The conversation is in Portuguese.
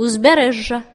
uzberezja